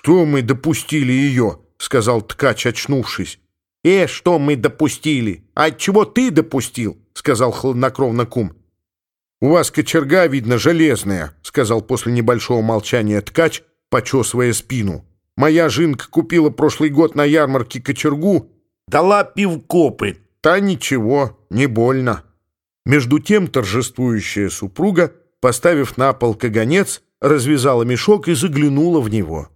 «Что мы допустили ее?» — сказал ткач, очнувшись. «Э, что мы допустили? А чего ты допустил?» — сказал хладнокровно кум. «У вас кочерга, видно, железная», — сказал после небольшого молчания ткач, почесывая спину. «Моя жинка купила прошлый год на ярмарке кочергу». «Дала пивкопы». «Та ничего, не больно». Между тем торжествующая супруга, поставив на пол каганец, развязала мешок и заглянула в него.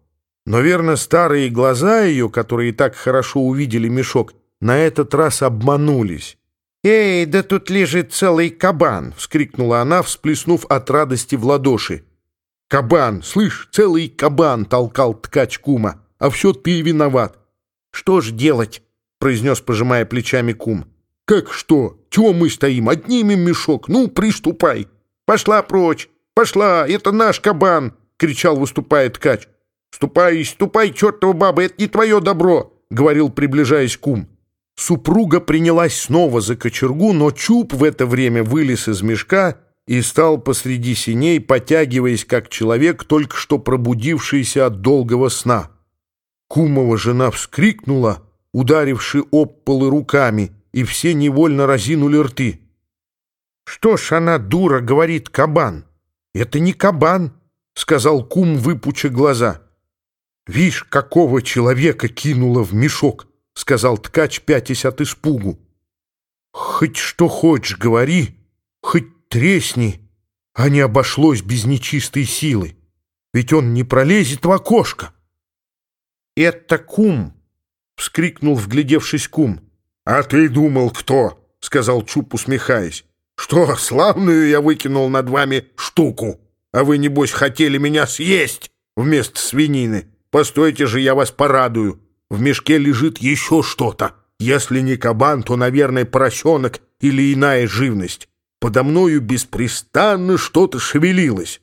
Но, верно, старые глаза ее, которые так хорошо увидели мешок, на этот раз обманулись. «Эй, да тут лежит целый кабан!» — вскрикнула она, всплеснув от радости в ладоши. «Кабан! Слышь, целый кабан!» — толкал ткач кума. «А все ты виноват!» «Что ж делать?» — произнес, пожимая плечами кум. «Как что? Чего мы стоим? Отнимем мешок. Ну, приступай!» «Пошла прочь! Пошла! Это наш кабан!» — кричал, выступая ткач. «Ступай, ступай, чертова баба, это не твое добро!» — говорил, приближаясь кум. Супруга принялась снова за кочергу, но Чуб в это время вылез из мешка и стал посреди синей, потягиваясь, как человек, только что пробудившийся от долгого сна. Кумова жена вскрикнула, ударивши об полы руками, и все невольно разинули рты. «Что ж она, дура, говорит кабан? Это не кабан!» — сказал кум, выпуча глаза. «Вишь, какого человека кинула в мешок!» — сказал ткач, пятясь от испугу. «Хоть что хочешь, говори, хоть тресни, а не обошлось без нечистой силы, ведь он не пролезет в окошко». «Это кум!» — вскрикнул, вглядевшись кум. «А ты думал, кто?» — сказал Чуп, усмехаясь. «Что, славную я выкинул над вами штуку, а вы, небось, хотели меня съесть вместо свинины?» Постойте же, я вас порадую. В мешке лежит еще что-то. Если не кабан, то, наверное, поросенок или иная живность. Подо мною беспрестанно что-то шевелилось.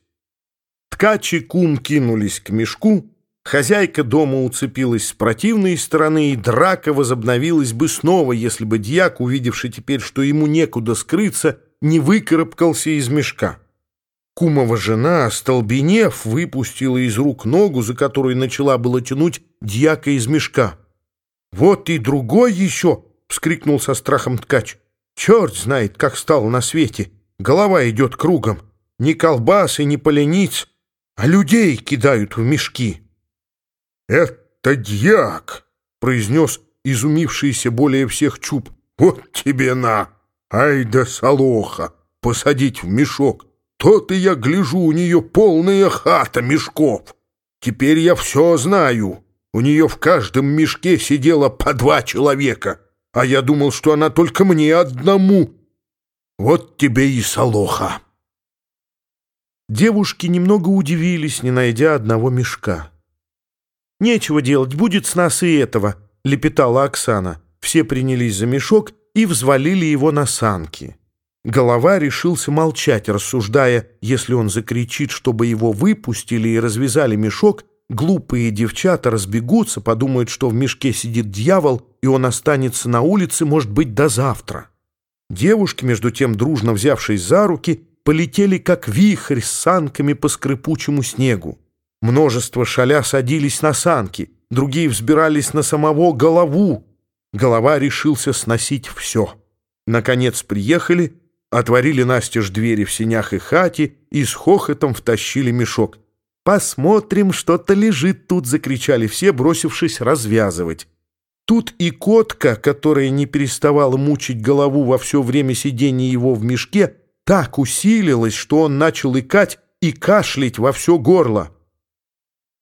Ткач и кум кинулись к мешку. Хозяйка дома уцепилась с противной стороны, и драка возобновилась бы снова, если бы дьяк, увидевший теперь, что ему некуда скрыться, не выкарабкался из мешка. Кумова жена, остолбенев, выпустила из рук ногу, за которой начала было тянуть дьяка из мешка. «Вот и другой еще!» — вскрикнул со страхом ткач. «Черт знает, как стал на свете! Голова идет кругом! Ни колбасы, ни полениц, а людей кидают в мешки!» «Это дьяк!» — произнес изумившийся более всех чуб. «Вот тебе на! Ай да солоха! Посадить в мешок! То-то я гляжу, у нее полная хата мешков. Теперь я все знаю. У нее в каждом мешке сидело по два человека, а я думал, что она только мне одному. Вот тебе и солоха. Девушки немного удивились, не найдя одного мешка. «Нечего делать, будет с нас и этого», — лепетала Оксана. Все принялись за мешок и взвалили его на санки. Голова решился молчать, рассуждая, если он закричит, чтобы его выпустили и развязали мешок, глупые девчата разбегутся, подумают, что в мешке сидит дьявол, и он останется на улице, может быть, до завтра. Девушки, между тем, дружно взявшись за руки, полетели, как вихрь, с санками по скрипучему снегу. Множество шаля садились на санки, другие взбирались на самого голову. Голова решился сносить все. Наконец приехали, Отворили настежь двери в сенях и хате и с хохотом втащили мешок. «Посмотрим, что-то лежит тут!» — закричали все, бросившись развязывать. Тут и котка, которая не переставала мучить голову во все время сидения его в мешке, так усилилась, что он начал икать и кашлять во все горло.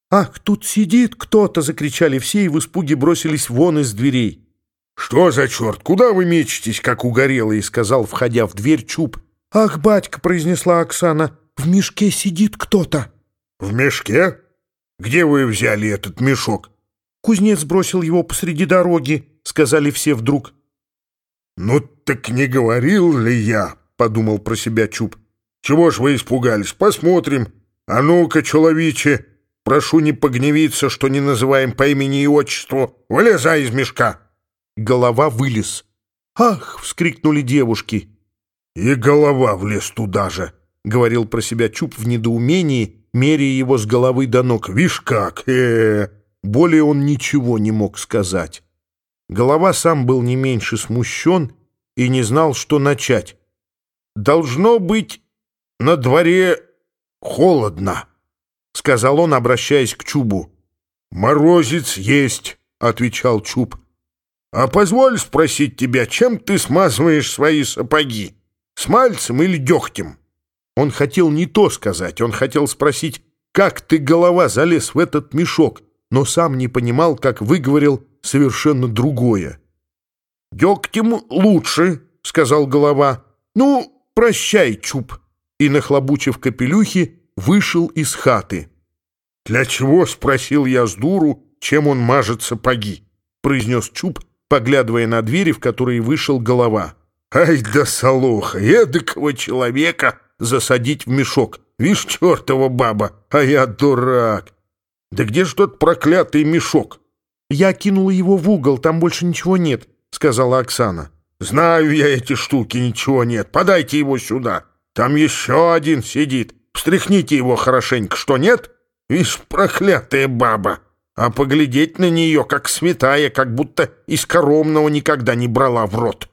«Ах, тут сидит кто-то!» — закричали все и в испуге бросились вон из дверей. «Что за черт? Куда вы мечетесь, как угорелые?» — сказал, входя в дверь Чуб. «Ах, батька!» — произнесла Оксана. «В мешке сидит кто-то». «В мешке? Где вы взяли этот мешок?» «Кузнец бросил его посреди дороги», — сказали все вдруг. «Ну так не говорил ли я?» — подумал про себя Чуб. «Чего ж вы испугались? Посмотрим. А ну-ка, человече, прошу не погневиться, что не называем по имени и отчеству. Вылезай из мешка!» Голова вылез. «Ах!» — вскрикнули девушки. «И голова влез туда же», — говорил про себя Чуб в недоумении меряя его с головы до ног. «Вишь как! Э -э -э. Более он ничего не мог сказать. Голова сам был не меньше смущен и не знал, что начать. «Должно быть, на дворе холодно», — сказал он, обращаясь к Чубу. «Морозец есть», — отвечал Чуб. «А позволь спросить тебя, чем ты смазываешь свои сапоги? Смальцем или дегтем?» Он хотел не то сказать, он хотел спросить, как ты, голова, залез в этот мешок, но сам не понимал, как выговорил совершенно другое. «Дегтем лучше», — сказал голова. «Ну, прощай, Чуб». И, нахлобучив капелюхи, вышел из хаты. «Для чего?» — спросил я с дуру, чем он мажет сапоги, — произнес Чуб, поглядывая на двери, в которые вышел голова. «Ай да солоха! Эдакого человека засадить в мешок! Вишь, чертова баба, а я дурак! Да где ж тот проклятый мешок?» «Я кинула его в угол, там больше ничего нет», — сказала Оксана. «Знаю я эти штуки, ничего нет. Подайте его сюда. Там еще один сидит. Встряхните его хорошенько, что нет? Вишь, проклятая баба. А поглядеть на нее, как святая, как будто из коромного никогда не брала в рот».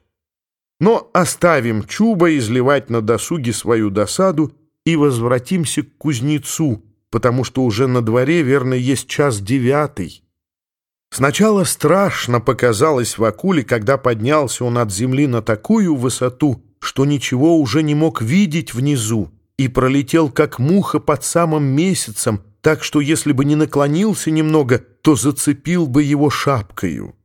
Но оставим Чуба изливать на досуге свою досаду и возвратимся к кузнецу, потому что уже на дворе, верно, есть час девятый. Сначала страшно показалось Вакуле, когда поднялся он от земли на такую высоту, что ничего уже не мог видеть внизу, и пролетел как муха под самым месяцем, так что если бы не наклонился немного, то зацепил бы его шапкою.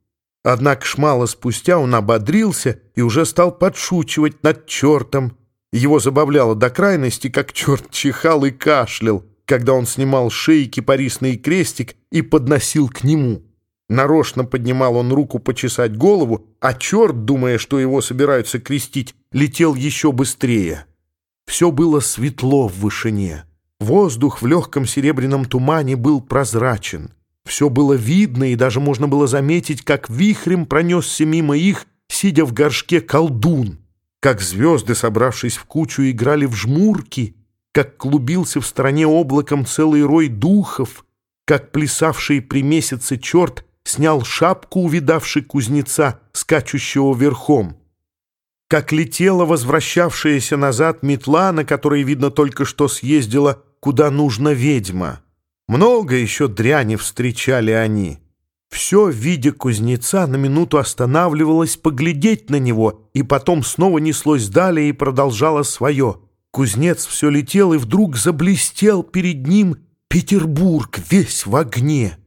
Однако шмало спустя он ободрился и уже стал подшучивать над чертом. Его забавляло до крайности, как черт чихал и кашлял, когда он снимал шеи кипарисный крестик и подносил к нему. Нарочно поднимал он руку почесать голову, а черт, думая, что его собираются крестить, летел еще быстрее. Все было светло в вышине. Воздух в легком серебряном тумане был прозрачен. Все было видно, и даже можно было заметить, как вихрем пронесся мимо их, сидя в горшке колдун, как звезды, собравшись в кучу, играли в жмурки, как клубился в стороне облаком целый рой духов, как плясавший при месяце черт снял шапку, увидавший кузнеца, скачущего верхом. Как летела возвращавшаяся назад метла, на которой, видно, только что съездила, куда нужно ведьма. Много еще дряни встречали они. Все, видя кузнеца, на минуту останавливалось поглядеть на него, и потом снова неслось далее и продолжало свое. Кузнец все летел и вдруг заблестел перед ним Петербург весь в огне.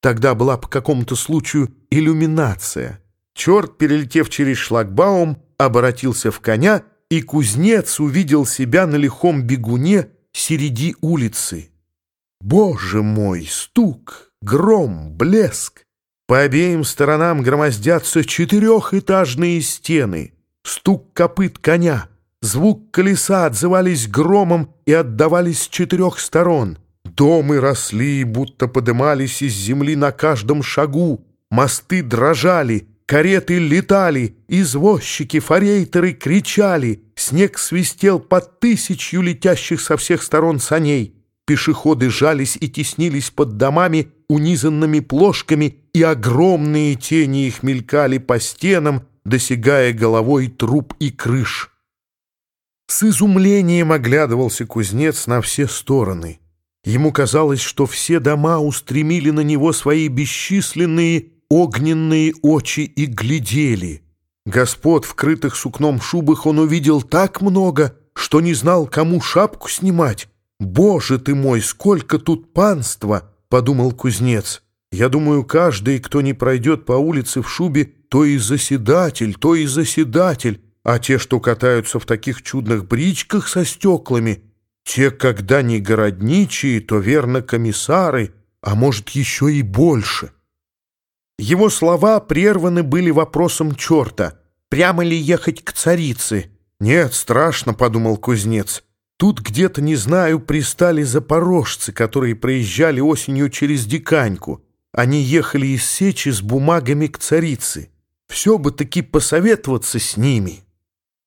Тогда была по какому-то случаю иллюминация. Черт, перелетев через шлагбаум, обратился в коня, и кузнец увидел себя на лихом бегуне среди улицы. Боже мой, стук, гром, блеск! По обеим сторонам громоздятся четырехэтажные стены. Стук копыт коня, звук колеса отзывались громом и отдавались с четырех сторон — Домы росли, будто подымались из земли на каждом шагу, мосты дрожали, кареты летали, извозчики, форейтеры кричали, снег свистел под тысячью летящих со всех сторон саней, пешеходы жались и теснились под домами, унизанными плошками, и огромные тени их мелькали по стенам, досягая головой труб и крыш. С изумлением оглядывался кузнец на все стороны. Ему казалось, что все дома устремили на него свои бесчисленные огненные очи и глядели. Господ, вкрытых сукном шубах, он увидел так много, что не знал, кому шапку снимать. «Боже ты мой, сколько тут панства!» — подумал кузнец. «Я думаю, каждый, кто не пройдет по улице в шубе, то и заседатель, то и заседатель, а те, что катаются в таких чудных бричках со стеклами — те, когда не городничие, то верно комиссары, а может еще и больше. Его слова прерваны были вопросом черта. Прямо ли ехать к царице? Нет, страшно, подумал кузнец. Тут где-то, не знаю, пристали запорожцы, которые проезжали осенью через Диканьку. Они ехали из Сечи с бумагами к царице. Все бы таки посоветоваться с ними».